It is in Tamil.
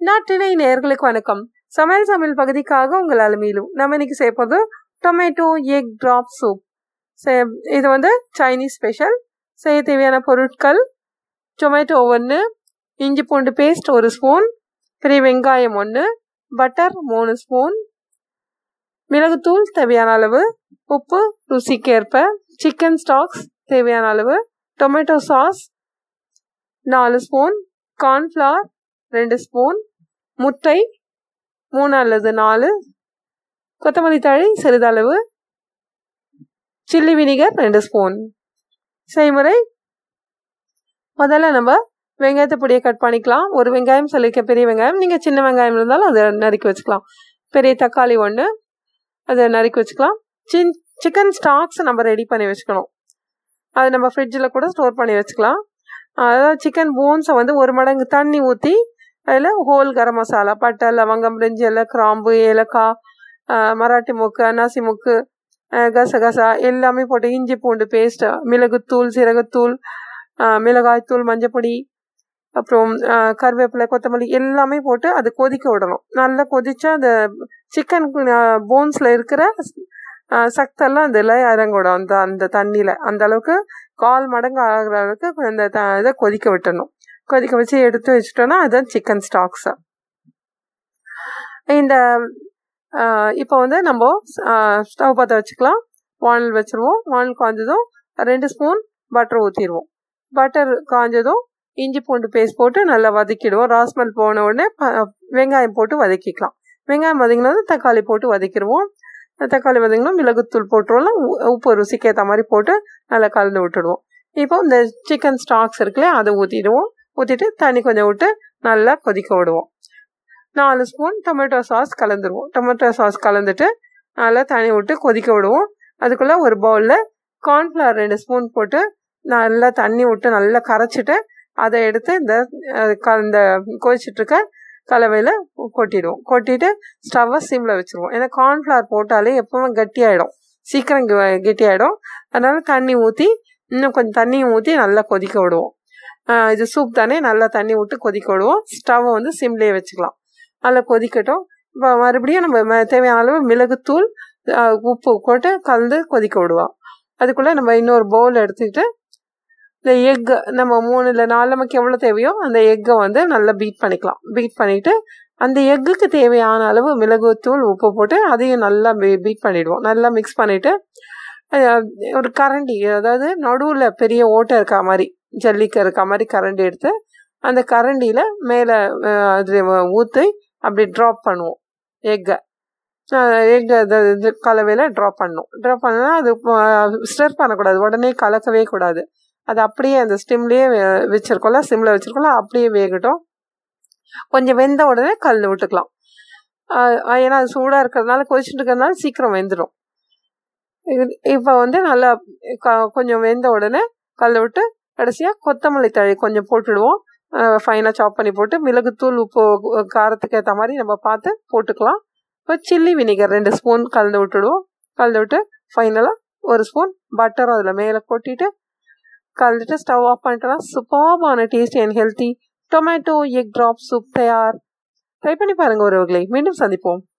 நாட்டினை நேர்களுக்கு வணக்கம். சமையல் சமையல் பகுதிக்காக உங்கள் அலுமையிலும் நம்ம இன்னைக்கு போது டொமேட்டோ எக் ட்ராப் சூப் இது வந்து சைனீஸ் ஸ்பெஷல் செய்ய தேவையான பொருட்கள் டொமேட்டோ ஒன்று இஞ்சி பூண்டு பேஸ்ட் ஒரு ஸ்பூன் பெரிய வெங்காயம் ஒன்று பட்டர் மூணு ஸ்பூன் மிளகுத்தூள் தேவையான அளவு உப்பு ருசிக்கேற்ப சிக்கன் ஸ்டாக்ஸ் தேவையான அளவு டொமேட்டோ சாஸ் நாலு ஸ்பூன் கார்ன்ஃப்ளவர் ரெண்டு ஸ்பூன் முட்டை மூணு அல்லது நாலு. கொத்தமல்லி தழை சிறிதளவு. சில்லி வினிகர் ரெண்டு ஸ்பூன். செய்முறை. முதல்ல நம்ம வெங்காயத்தை பொடியை கட் பண்ணிக்கலாம். ஒரு வெங்காயம் சொல்லியிருக்க பெரிய வெங்காயம். நீங்கள் சின்ன வெங்காயம் இருந்தாலும் அதை நறுக்கி வச்சுக்கலாம். பெரிய தக்காளி ஒன்று அதை நறுக்கி வச்சுக்கலாம். சின் சிக்கன் ஸ்டாக்ஸ் நம்ம ரெடி பண்ணி வச்சுக்கணும். அது நம்ம ஃப்ரிட்ஜில் கூட ஸ்டோர் பண்ணி வச்சுக்கலாம். அதாவது சிக்கன் போன்ஸை வந்து ஒரு மடங்கு தண்ணி ஊற்றி அதில் ஹோல் கரம் மசாலா பட்டை லவங்கம் பிரிஞ்சி இலை கிராம்பு ஏலக்காய் மராட்டி முக்கு அன்னாசி முக்கு கசகசா எல்லாமே போட்டு இஞ்சி பூண்டு பேஸ்ட் மிளகுத்தூள் சீரகத்தூள் மிளகாய்த்தூள் மஞ்சப்பொடி அப்புறம் கருவேப்பிலை கொத்தமல்லி எல்லாமே போட்டு அது கொதிக்க விடணும். நல்லா கொதிச்சா அந்த சிக்கன் போன்ஸில் இருக்கிற சக்தெல்லாம் அதில் இறங்கிடும். அந்த அந்த தண்ணியில். அந்த அளவுக்கு கால் மடங்கு ஆகிற அளவுக்கு அந்த இதை கொதிக்க விட்டணும். கொதிக்க வச்சு எடுத்து வச்சுட்டோன்னா அதுதான் சிக்கன் ஸ்டாக்ஸு இந்த இப்போ வந்து நம்ம ஸ்டவ் பற்ற வச்சுக்கலாம். வானல் வச்சுருவோம். வானல் காய்ஞ்சதும் ரெண்டு ஸ்பூன் பட்டர் ஊற்றிடுவோம் பட்டர் காய்ஞ்சதும் இஞ்சி பூண்டு பேஸ்ட் போட்டு நல்லா வதக்கிடுவோம். ராஸ்மல் போன உடனே வெங்காயம் போட்டு வதக்கிக்கலாம். வெங்காயம் வதங்கினதும் தக்காளி போட்டு வதக்கிடுவோம். தக்காளி வதங்கினா மிளகுத்தூள் போட்டுருவோம் உப்பு ருசிக்கு ஏற்ற மாதிரி போட்டு நல்லா கலந்து விட்டுடுவோம். இப்போ இந்த சிக்கன் ஸ்டாக்ஸ் இருக்குல்ல அதை ஊற்றிடுவோம் ஊற்றிட்டு தண்ணி கொஞ்சம் விட்டு நல்லா கொதிக்க விடுவோம். நாலு ஸ்பூன் டொமேட்டோ சாஸ் கலந்துருவோம். டொமேட்டோ சாஸ் கலந்துட்டு நல்லா தண்ணி விட்டு கொதிக்க விடுவோம். அதுக்குள்ளே ஒரு பவுலில் கார்ன்ஃப்ளவர் ரெண்டு ஸ்பூன் போட்டு நல்லா தண்ணி விட்டு நல்லா கரைச்சிட்டு அதை எடுத்து இந்த இந்த கொதிச்சிட்ருக்க கலவையில் கொட்டிடுவோம். கொட்டிட்டு ஸ்டவ்வை சிம்மில் வச்சுருவோம். ஏன்னா கார்ன்ஃப்ளவர் போட்டாலே எப்பவுமே கட்டியாயிடும். சீக்கிரம் கெட்டியாயிடும். அதனால் தண்ணி ஊற்றி இன்னும் கொஞ்சம் தண்ணியும் ஊற்றி நல்லா கொதிக்க விடுவோம். இது சூப் தானே? நல்லா தண்ணி விட்டு கொதிக்க விடுவோம் ஸ்டவ்வை வந்து சிம்லேயே வச்சுக்கலாம். நல்லா கொதிக்கட்டும். இப்போ மறுபடியும் நம்ம தேவையான அளவு மிளகுத்தூள் உப்பு போட்டு கலந்து கொதிக்க விடுவோம் அதுக்குள்ளே நம்ம இன்னொரு பவுல் எடுத்துக்கிட்டு இந்த எக்கு நம்ம மூணு இல்லை நாலு நமக்கு எவ்வளோ தேவையோ அந்த எக்கை வந்து நல்லா பீட் பண்ணிக்கலாம். பீட் பண்ணிவிட்டு அந்த எக்குக்கு தேவையான அளவு மிளகுத்தூள் உப்பு போட்டு அதையும் நல்லா பீட் பண்ணிவிடுவோம் நல்லா மிக்ஸ் பண்ணிவிட்டு ஒரு கரண்டி அதாவது நடுவில் பெரிய ஓட்டை இருக்கா மாதிரி. ஜல்லிக்க இருக்க மாதிரி கரண்டி எடுத்து அந்த கரண்டியில் மேலே அது ஊற்றி அப்படி ட்ராப் பண்ணுவோம். எக்கை. எக்கை இது கலவையில் ட்ராப் பண்ணும். ட்ராப் பண்ணால் அது ஸ்டர் பண்ணக்கூடாது. உடனே கலக்கவே கூடாது. அது அப்படியே அந்த ஸ்டிம்லேயே வச்சுருக்கோம்ல சிம்மில் வச்சுருக்கோம்ல அப்படியே வேகட்டும். கொஞ்சம் வெந்த உடனே கல் விட்டுக்கலாம். ஏன்னா அது சூடாக இருக்கிறதுனால கொதிச்சுட்டு இருக்கிறதுனால சீக்கிரம் வெந்துடும் இப்போ வந்து நல்லா கொஞ்சம் வெந்த உடனே கல் விட்டு கடைசியாக கொத்தமல்லி தழை கொஞ்சம் போட்டுடுவோம். ஃபைனாக சாப் பண்ணி போட்டு மிளகுத்தூள் உப்பு காரத்துக்கு ஏற்ற மாதிரி நம்ம பார்த்து போட்டுக்கலாம். இப்போ சில்லி வினிகர் ரெண்டு ஸ்பூன் கலந்து விட்டுடுவோம். கலந்து விட்டு ஃபைனலாக ஒரு ஸ்பூன் பட்டரும் அதில் மேலே கொட்டிட்டு கலந்துட்டு ஸ்டவ் ஆஃப் பண்ணிட்டோம்னா சூப்பர்பான tasty and healthy tomato egg drop soup தயார். ட்ரை பண்ணி பாருங்கள் ஒருவர்களை மீண்டும் சந்திப்போம்.